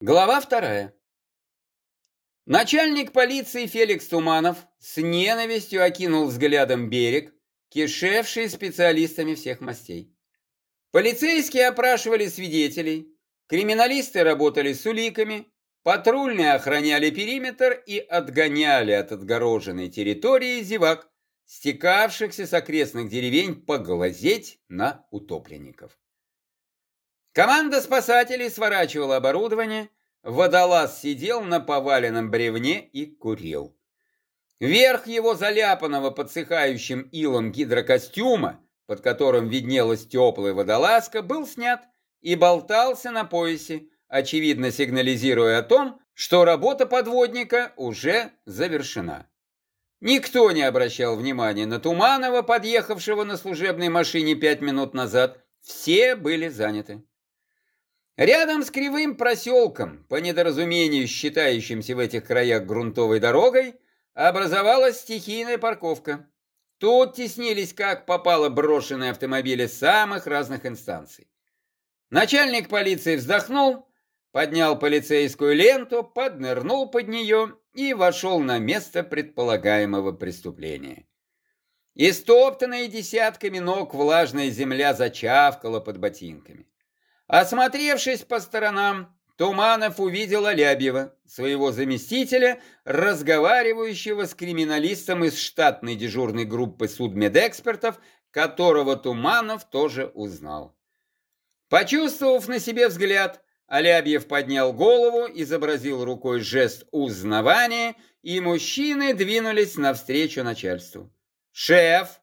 Глава вторая. Начальник полиции Феликс Туманов с ненавистью окинул взглядом берег, кишевший специалистами всех мастей. Полицейские опрашивали свидетелей, криминалисты работали с уликами, патрульные охраняли периметр и отгоняли от отгороженной территории зевак, стекавшихся с окрестных деревень поглазеть на утопленников. Команда спасателей сворачивала оборудование, водолаз сидел на поваленном бревне и курил. Верх его заляпанного подсыхающим илом гидрокостюма, под которым виднелась теплая водолазка, был снят и болтался на поясе, очевидно сигнализируя о том, что работа подводника уже завершена. Никто не обращал внимания на Туманова, подъехавшего на служебной машине пять минут назад. Все были заняты. Рядом с кривым проселком, по недоразумению считающимся в этих краях грунтовой дорогой, образовалась стихийная парковка. Тут теснились, как попало, брошенные автомобили самых разных инстанций. Начальник полиции вздохнул, поднял полицейскую ленту, поднырнул под нее и вошел на место предполагаемого преступления. Истоптанная десятками ног влажная земля зачавкала под ботинками. Осмотревшись по сторонам, Туманов увидел Алябьева, своего заместителя, разговаривающего с криминалистом из штатной дежурной группы судмедэкспертов, которого Туманов тоже узнал. Почувствовав на себе взгляд, Алябьев поднял голову, изобразил рукой жест узнавания, и мужчины двинулись навстречу начальству. «Шеф!»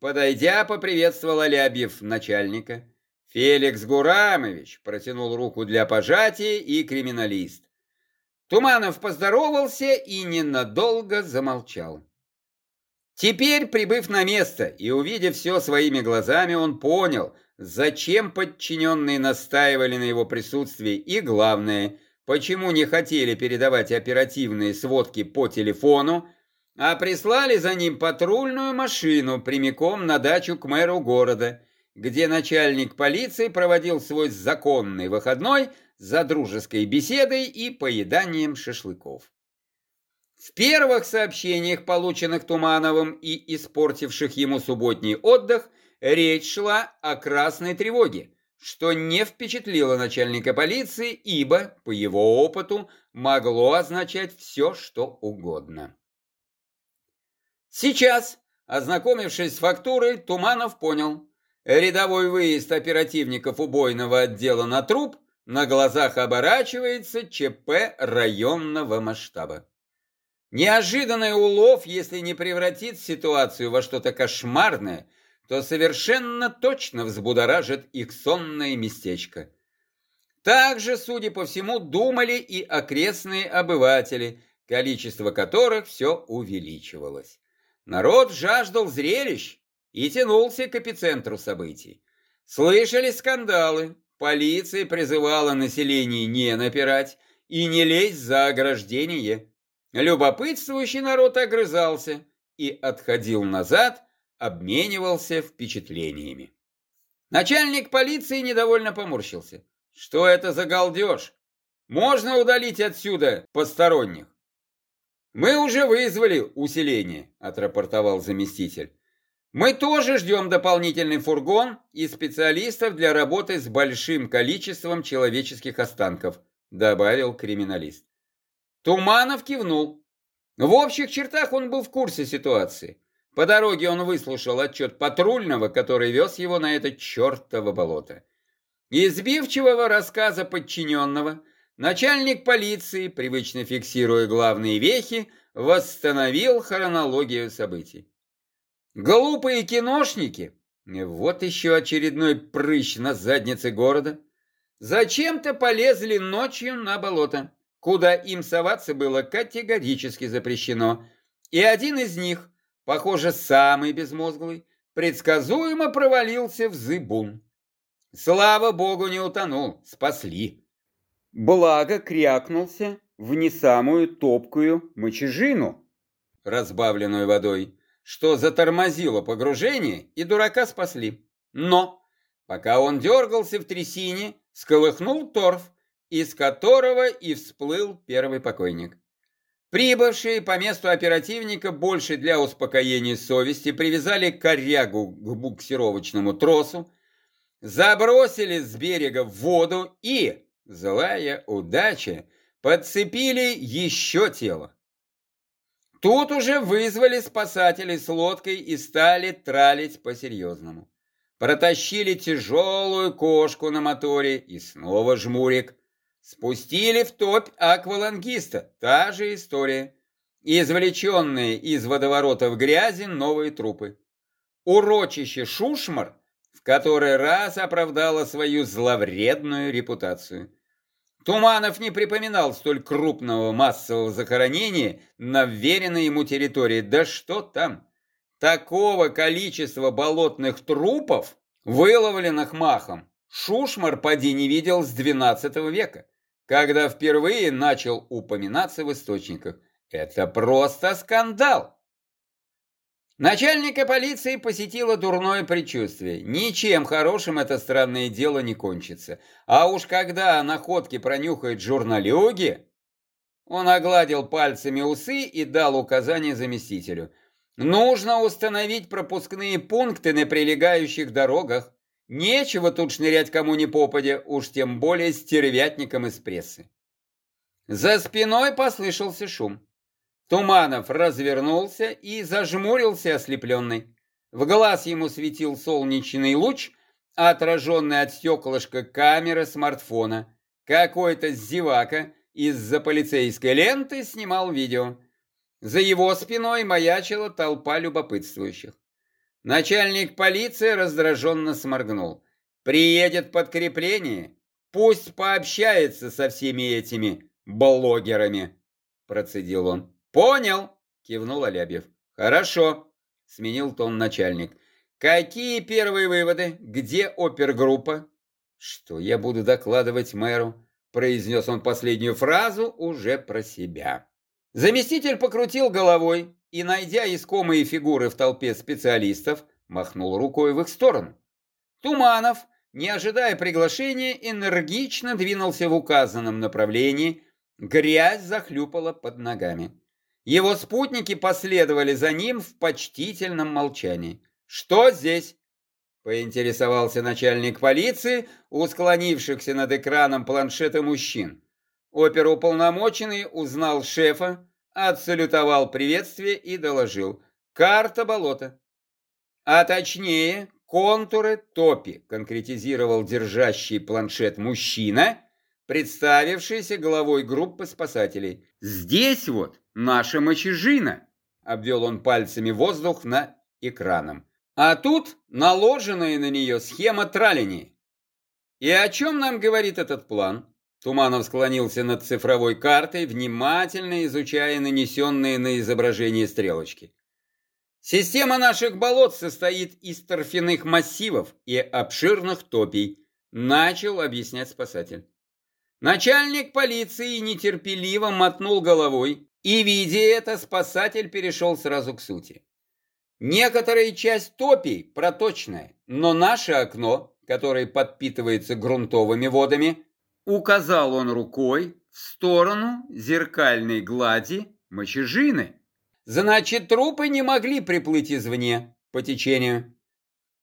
Подойдя, поприветствовал Алябьев начальника. Феликс Гурамович протянул руку для пожатия и криминалист. Туманов поздоровался и ненадолго замолчал. Теперь, прибыв на место и увидев все своими глазами, он понял, зачем подчиненные настаивали на его присутствии и, главное, почему не хотели передавать оперативные сводки по телефону, а прислали за ним патрульную машину прямиком на дачу к мэру города – где начальник полиции проводил свой законный выходной за дружеской беседой и поеданием шашлыков. В первых сообщениях, полученных Тумановым и испортивших ему субботний отдых, речь шла о красной тревоге, что не впечатлило начальника полиции, ибо, по его опыту, могло означать все, что угодно. Сейчас, ознакомившись с фактурой, Туманов понял, Рядовой выезд оперативников убойного отдела на труп на глазах оборачивается ЧП районного масштаба. Неожиданный улов, если не превратит ситуацию во что-то кошмарное, то совершенно точно взбудоражит их сонное местечко. Также, судя по всему, думали и окрестные обыватели, количество которых все увеличивалось. Народ жаждал зрелищ, и тянулся к эпицентру событий. Слышали скандалы, полиция призывала население не напирать и не лезть за ограждение. Любопытствующий народ огрызался и отходил назад, обменивался впечатлениями. Начальник полиции недовольно поморщился. Что это за галдеж? Можно удалить отсюда посторонних? Мы уже вызвали усиление, отрапортовал заместитель. Мы тоже ждем дополнительный фургон и специалистов для работы с большим количеством человеческих останков, добавил криминалист. Туманов кивнул. В общих чертах он был в курсе ситуации. По дороге он выслушал отчет патрульного, который вез его на это чертово болото. Из сбивчивого рассказа подчиненного начальник полиции, привычно фиксируя главные вехи, восстановил хронологию событий. Глупые киношники, вот еще очередной прыщ на заднице города, зачем-то полезли ночью на болото, куда им соваться было категорически запрещено, и один из них, похоже, самый безмозглый, предсказуемо провалился в зыбун. Слава богу, не утонул, спасли. Благо крякнулся в не самую топкую мочежину, разбавленную водой что затормозило погружение, и дурака спасли. Но, пока он дергался в трясине, сколыхнул торф, из которого и всплыл первый покойник. Прибывшие по месту оперативника больше для успокоения совести привязали корягу к буксировочному тросу, забросили с берега в воду и, злая удача, подцепили еще тело. Тут уже вызвали спасателей с лодкой и стали тралить по-серьезному. Протащили тяжелую кошку на моторе и снова жмурик. Спустили в топь аквалангиста, та же история. Извлеченные из водоворотов грязи новые трупы. Урочище Шушмар в который раз оправдало свою зловредную репутацию. Туманов не припоминал столь крупного массового захоронения на вверенной ему территории. Да что там? Такого количества болотных трупов, выловленных махом, Шушмар поди не видел с XII века, когда впервые начал упоминаться в источниках. Это просто скандал. Начальника полиции посетило дурное предчувствие. Ничем хорошим это странное дело не кончится. А уж когда о находке пронюхает журналюги... Он огладил пальцами усы и дал указание заместителю. Нужно установить пропускные пункты на прилегающих дорогах. Нечего тут шнырять кому ни попадя, уж тем более стервятникам из прессы. За спиной послышался шум. Туманов развернулся и зажмурился ослепленный. В глаз ему светил солнечный луч, отраженный от стеклышка камеры смартфона. Какой-то зевака из-за полицейской ленты снимал видео. За его спиной маячила толпа любопытствующих. Начальник полиции раздраженно сморгнул. «Приедет подкрепление, пусть пообщается со всеми этими блогерами», процедил он. «Понял!» – кивнул Алябьев. «Хорошо!» – сменил тон начальник. «Какие первые выводы? Где опергруппа?» «Что я буду докладывать мэру?» – произнес он последнюю фразу уже про себя. Заместитель покрутил головой и, найдя искомые фигуры в толпе специалистов, махнул рукой в их сторону. Туманов, не ожидая приглашения, энергично двинулся в указанном направлении, грязь захлюпала под ногами. Его спутники последовали за ним в почтительном молчании. «Что здесь?» – поинтересовался начальник полиции у склонившихся над экраном планшета мужчин. Оперуполномоченный узнал шефа, отсалютовал приветствие и доложил. «Карта болота». А точнее, контуры топи, конкретизировал держащий планшет мужчина, представившийся главой группы спасателей. «Здесь вот наша мочежина», — обвел он пальцами воздух на экраном. «А тут наложенная на нее схема тралини. И о чем нам говорит этот план?» Туманов склонился над цифровой картой, внимательно изучая нанесенные на изображение стрелочки. Система наших болот состоит из торфяных массивов и обширных топий, начал объяснять спасатель. Начальник полиции нетерпеливо мотнул головой, и, видя это, спасатель перешел сразу к сути. Некоторая часть топий проточная, но наше окно, которое подпитывается грунтовыми водами, указал он рукой в сторону зеркальной глади мочежины. Значит, трупы не могли приплыть извне по течению.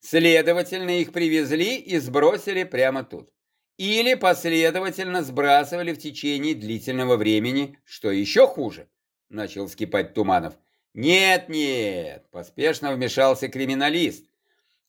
Следовательно, их привезли и сбросили прямо тут. Или последовательно сбрасывали в течение длительного времени, что еще хуже, начал вскипать Туманов. Нет, нет, поспешно вмешался криминалист.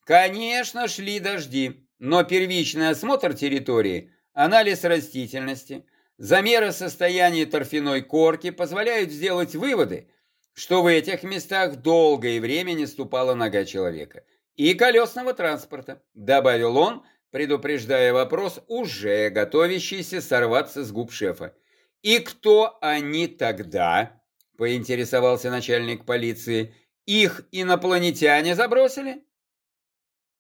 Конечно, шли дожди, но первичный осмотр территории, анализ растительности, замеры состояния торфяной корки позволяют сделать выводы, что в этих местах долгое время не ступала нога человека и колесного транспорта, добавил он, предупреждая вопрос, уже готовящийся сорваться с губ шефа. «И кто они тогда?» – поинтересовался начальник полиции. «Их инопланетяне забросили?»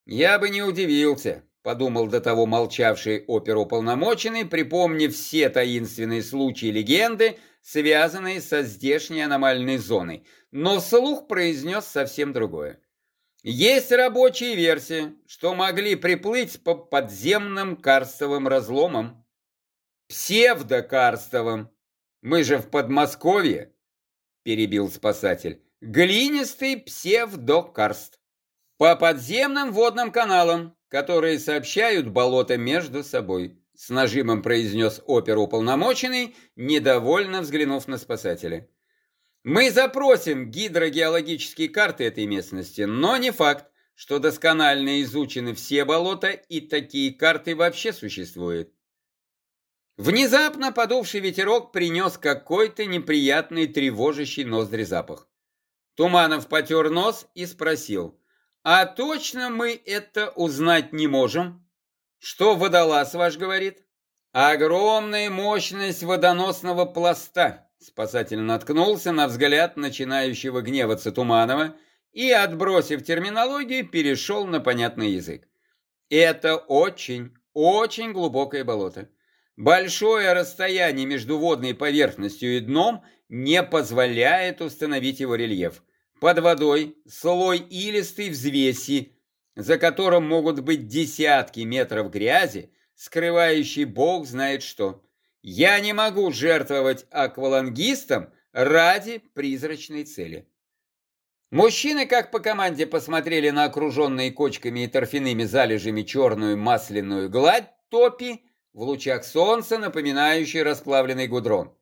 «Я бы не удивился», – подумал до того молчавший оперуполномоченный, припомнив все таинственные случаи легенды, связанные со здешней аномальной зоной, но вслух произнес совсем другое. Есть рабочие версии, что могли приплыть по подземным карстовым разломам. псевдокарстовым. Мы же в Подмосковье, перебил спасатель. Глинистый псевдокарст. По подземным водным каналам, которые сообщают болота между собой. С нажимом произнес оперуполномоченный, недовольно взглянув на спасателя. Мы запросим гидрогеологические карты этой местности, но не факт, что досконально изучены все болота и такие карты вообще существуют. Внезапно подувший ветерок принес какой-то неприятный тревожащий ноздри запах. Туманов потер нос и спросил, «А точно мы это узнать не можем?» «Что водолаз ваш говорит?» «Огромная мощность водоносного пласта», Спасатель наткнулся на взгляд начинающего гневаться Туманова и, отбросив терминологию, перешел на понятный язык. Это очень, очень глубокое болото. Большое расстояние между водной поверхностью и дном не позволяет установить его рельеф. Под водой слой илистой взвеси, за которым могут быть десятки метров грязи, скрывающий бог знает что. Я не могу жертвовать аквалангистом ради призрачной цели. Мужчины, как по команде, посмотрели на окруженные кочками и торфяными залежами черную масляную гладь топи в лучах солнца, напоминающей расплавленный гудрон.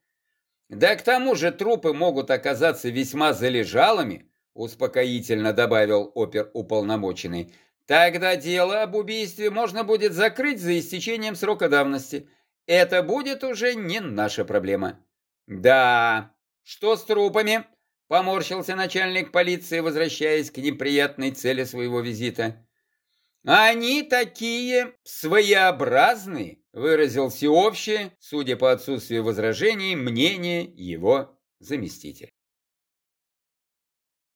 Да к тому же трупы могут оказаться весьма залежалыми, успокоительно добавил опер-уполномоченный. Тогда дело об убийстве можно будет закрыть за истечением срока давности. Это будет уже не наша проблема. Да, что с трупами? Поморщился начальник полиции, возвращаясь к неприятной цели своего визита. Они такие своеобразные, выразил всеобщее, судя по отсутствию возражений, мнение его заместителя.